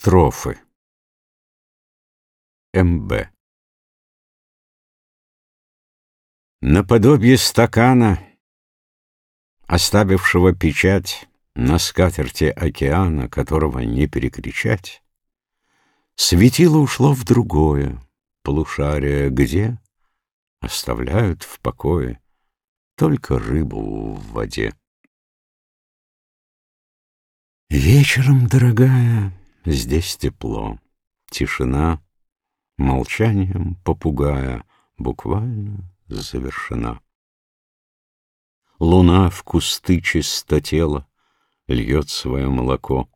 Строфы М.Б. Наподобие стакана, оставившего печать На скатерти океана, которого не перекричать, Светило ушло в другое полушарие, где Оставляют в покое Только рыбу в воде. Вечером, дорогая, здесь тепло, тишина, Молчанием попугая буквально завершена. Луна в кусты чистотела льет свое молоко.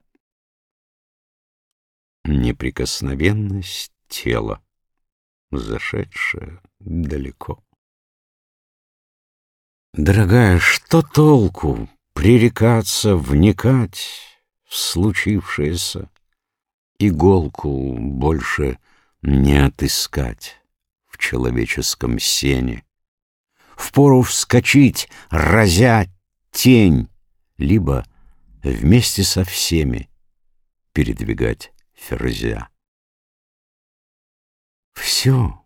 Неприкосновенность тела, зашедшая далеко. Дорогая, что толку пререкаться, вникать случившееся. Иголку больше не отыскать в человеческом сене. Впору вскочить, разя тень, либо вместе со всеми передвигать ферзя. Все,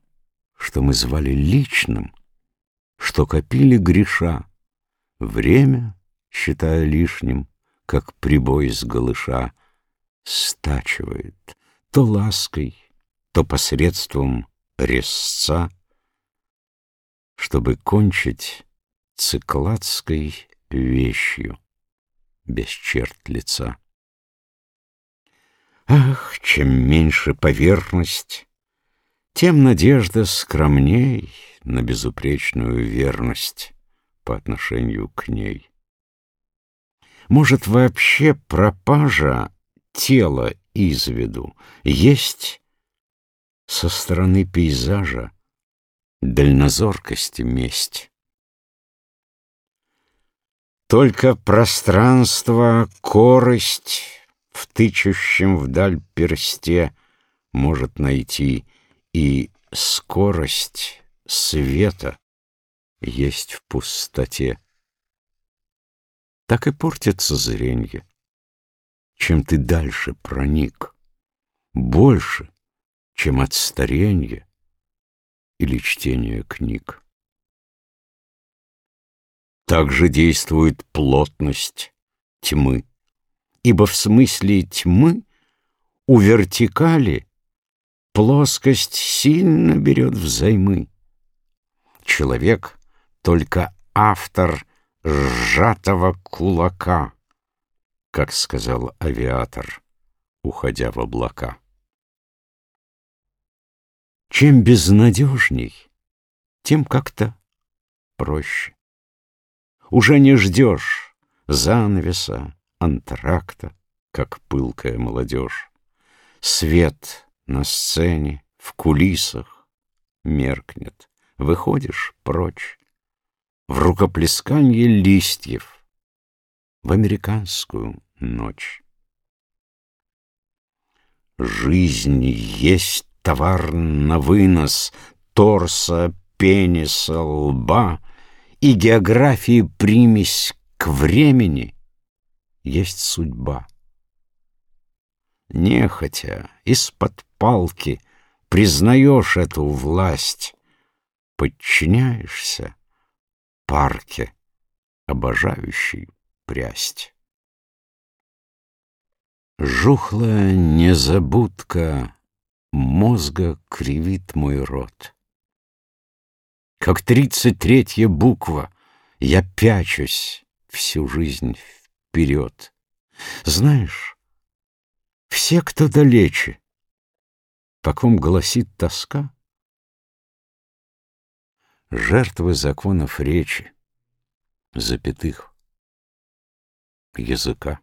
что мы звали личным, что копили греша, время, считая лишним, как прибой с голыша, стачивает то лаской, то посредством резца, чтобы кончить цикладской вещью без черт лица. Ах, чем меньше поверхность, тем надежда скромней на безупречную верность по отношению к ней. Может, вообще пропажа тела из виду есть со стороны пейзажа дальнозоркости месть. Только пространство, корость в тычущем вдаль персте может найти, и скорость света есть в пустоте так и портится зренье. Чем ты дальше проник, больше, чем от старенья или чтения книг. Также действует плотность тьмы, ибо в смысле тьмы у вертикали плоскость сильно берет взаймы. Человек — только автор — сжатого кулака, как сказал авиатор, уходя в облака. Чем безнадежней, тем как-то проще. Уже не ждешь занавеса, антракта, как пылкая молодежь. Свет на сцене, в кулисах меркнет, выходишь прочь в рукоплесканье листьев, в американскую ночь. Жизнь есть товар на вынос торса, пениса, лба, и географии примесь к времени есть судьба. Нехотя, из-под палки признаешь эту власть, подчиняешься — парке, обожающий прясть. Жухлая незабудка мозга кривит мой рот. Как тридцать третья буква я пячусь всю жизнь вперед. Знаешь, все, кто далече, по ком гласит тоска, жертвы законов речи, запятых, языка.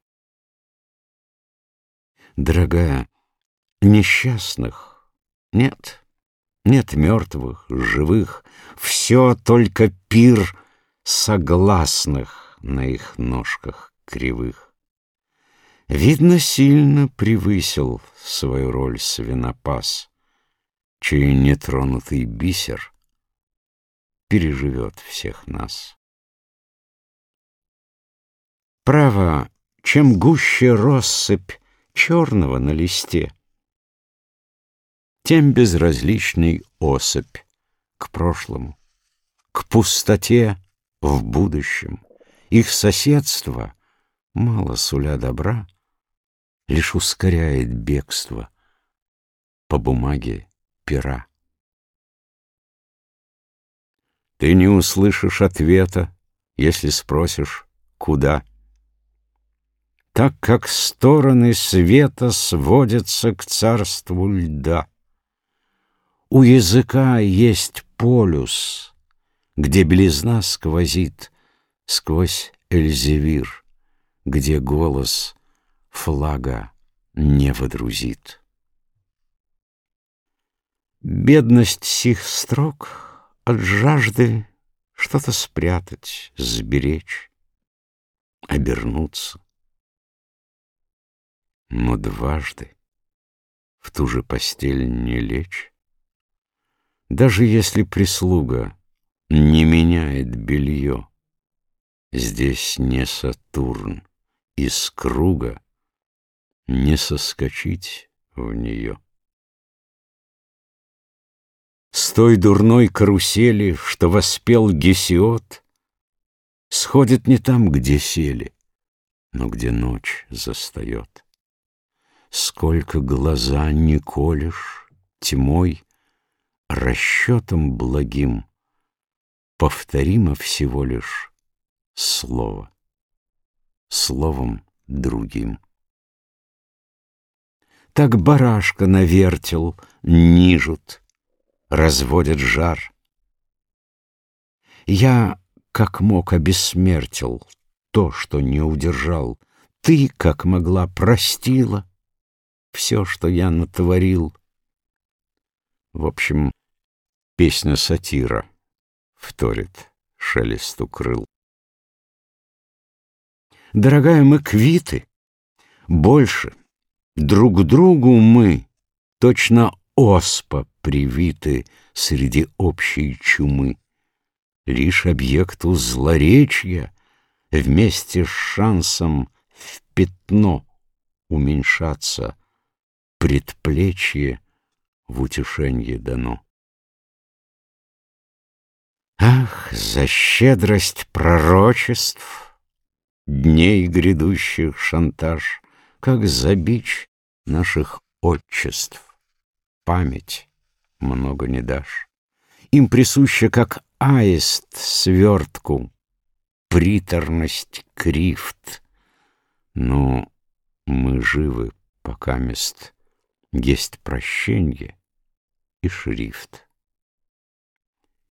Дорогая, несчастных нет, нет мертвых, живых, все только пир согласных на их ножках кривых. Видно, сильно превысил свою роль свинопас, чей нетронутый бисер переживет всех нас. Право, чем гуще россыпь черного на листе, тем безразличный особь к прошлому, к пустоте в будущем. Их соседство, мало суля добра, лишь ускоряет бегство по бумаге пера. Ты не услышишь ответа, если спросишь, куда. Так как стороны света сводятся к царству льда. У языка есть полюс, где белизна сквозит сквозь Эльзевир, где голос флага не водрузит. Бедность сих строк от жажды что-то спрятать, сберечь, обернуться. Но дважды в ту же постель не лечь. Даже если прислуга не меняет белье, Здесь не Сатурн, из круга Не соскочить в нее. С той дурной карусели, Что воспел Гесиот, Сходит не там, где сели, Но где ночь застает. Сколько глаза не колешь тьмой, расчетом благим, повторимо всего лишь слово, словом другим. Так барашка навертел, нижут, разводят жар. Я, как мог, обессмертил то, что не удержал. Ты, как могла, простила все, что я натворил. В общем, песня сатира вторит шелесту крыл. Дорогая, мы квиты, больше, друг другу мы, точно оспа привиты среди общей чумы. Лишь объекту злоречья вместе с шансом в пятно уменьшаться предплечье в утешенье дано. Ах, за щедрость пророчеств, Дней грядущих шантаж, Как за наших отчеств. Память много не дашь. Им присуща, как аист свертку, Приторность крифт. Но мы живы, пока мест есть прощенье и шрифт.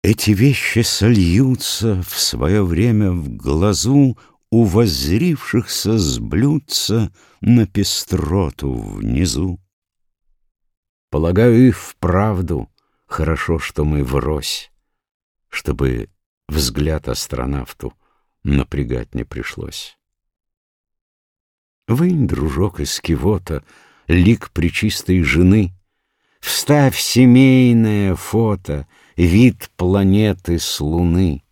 Эти вещи сольются в свое время в глазу у воззрившихся сблюдца на пестроту внизу. Полагаю, и вправду хорошо, что мы врозь, чтобы взгляд астронавту напрягать не пришлось. Вынь, дружок, из кивота лик причистой жены, Вставь семейное фото — вид планеты с луны.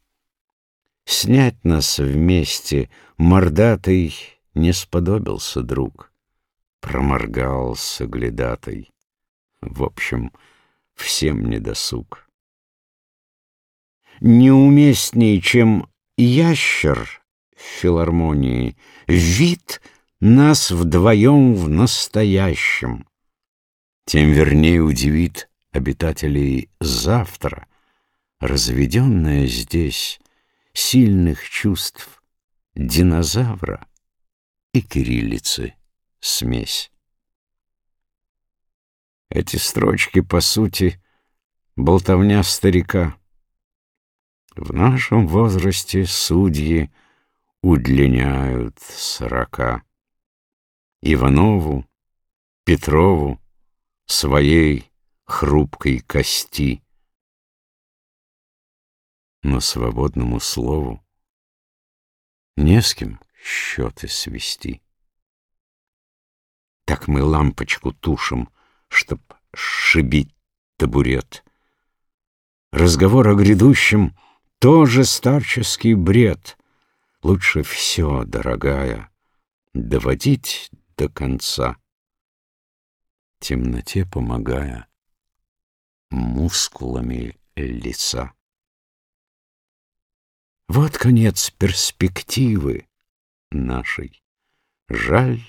Снять нас вместе мордатый не сподобился друг. Проморгался глядатый. В общем, всем недосуг. Неуместней, чем ящер в филармонии, вид нас вдвоем в настоящем. Тем вернее удивит обитателей завтра, разведенная здесь сильных чувств динозавра и кириллицы смесь. Эти строчки, по сути, болтовня старика. В нашем возрасте судьи удлиняют сорока. Иванову, Петрову, своей хрупкой кости. Но свободному слову не с кем счеты свести. Так мы лампочку тушим, чтоб сшибить табурет. Разговор о грядущем — тоже старческий бред. Лучше все, дорогая, доводить до конца. темноте помогая мускулами лица. Вот конец перспективы нашей, жаль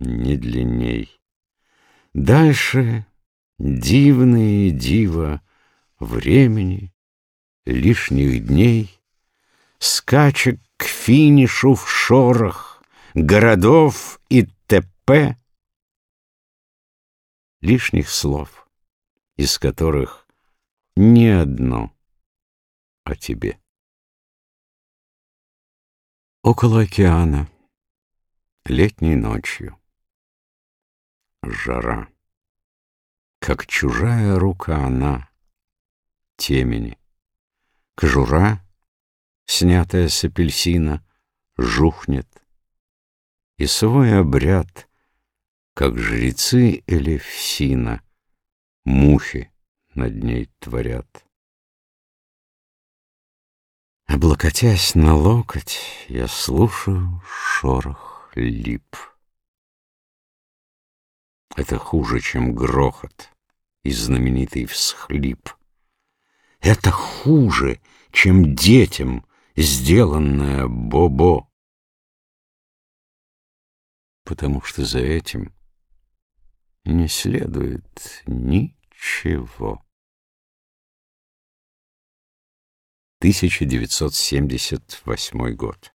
не длинней. Дальше дивные диво времени, лишних дней, Скачек к финишу в шорох городов и т.п. Лишних слов, из которых ни одно о тебе. Около океана, летней ночью, жара, как чужая рука она, темени, кожура, снятая с апельсина, жухнет, и свой обряд, как жрецы Элевсина, мухи над ней творят. Облокотясь на локоть, я слушаю шорох лип. Это хуже, чем грохот и знаменитый всхлип. Это хуже, чем детям сделанное бобо. Потому что за этим не следует ничего. 1978 год.